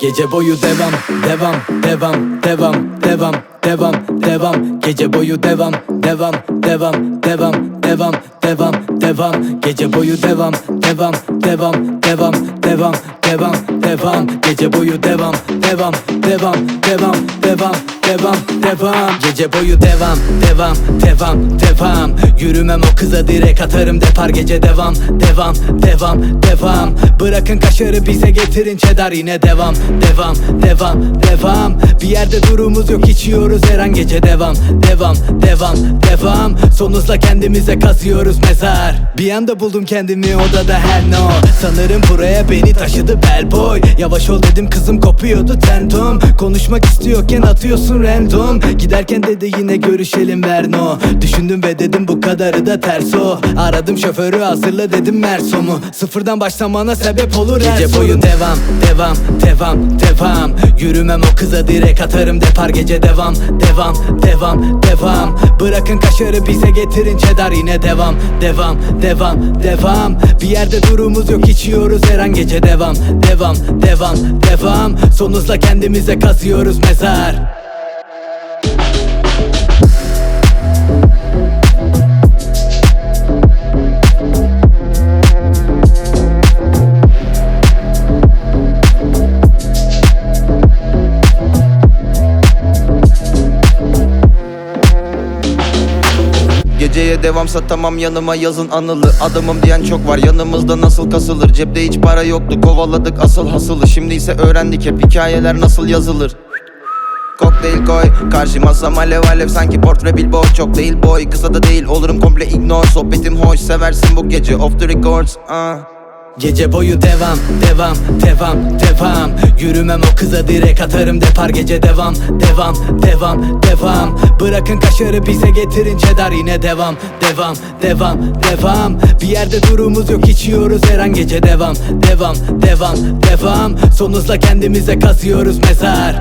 Gece boyu devam, devam, devam, devam, devam, devam, devam. Gece boyu devam, devam, devam, devam, devam, devam, devam. Gece boyu devam, devam, devam, devam, devam, devam, devam. Gece boyu devam, devam, devam, devam, devam, devam devam Gece boyu devam, devam, devam, devam. Yürümem o kıza direkt atarım depar. Gece devam, devam, devam, devam. Bırakın kaşarı bize getirin çedar yine devam, devam, devam, devam. Bir yerde durumuz yok içiyoruz her an. Gece devam, devam, devam, devam. Son hızla kendimize kazıyoruz mezar. Bir anda buldum kendimi odada her no Sanırım buraya beni taşıdı bellboy. Yavaş ol dedim kızım kopuyordu tentom. Konuşmak istiyorken atıyorsun random Giderken dedi yine görüşelim Verno Düşündüm ve dedim bu kadarı da ters o Aradım şoförü hazırla dedim Merso'mu. Sıfırdan başlamana sebep olur her Gece boyu devam, devam, devam, devam. Yürümem o kıza direkt atarım depar Gece devam, devam, devam, devam. Bırakın kaşarı bize getirin çedar yine devam, devam, devam, devam. Bir yerde durumuz yok içiyoruz her an gece devam, devam, devam, devam. Son hızla kendimize kazıyoruz mezar Geceye devamsa tamam yanıma yazın anılı. Adamım diyen çok var yanımızda nasıl kasılır? Cepte hiç para yoktu kovaladık asıl hasılı. Şimdi ise öğrendik hep hikayeler nasıl yazılır. Kokteyl koy Karşıma sam alev alev sanki portre billboard Çok değil boy. Kısa da değil olurum komple ignore. Sohbetim hoş seversin bu gece. Off the records ah. Gece boyu devam, devam, devam, devam. Yürümem o kıza direkt atarım depar. Gece devam, devam, devam, devam. Bırakın kaşarı bize getirin çedar yine devam, devam, devam, devam. Bir yerde durumuz yok içiyoruz her an. Gece devam, devam, devam, devam. Son hızla kendimize kazıyoruz mezar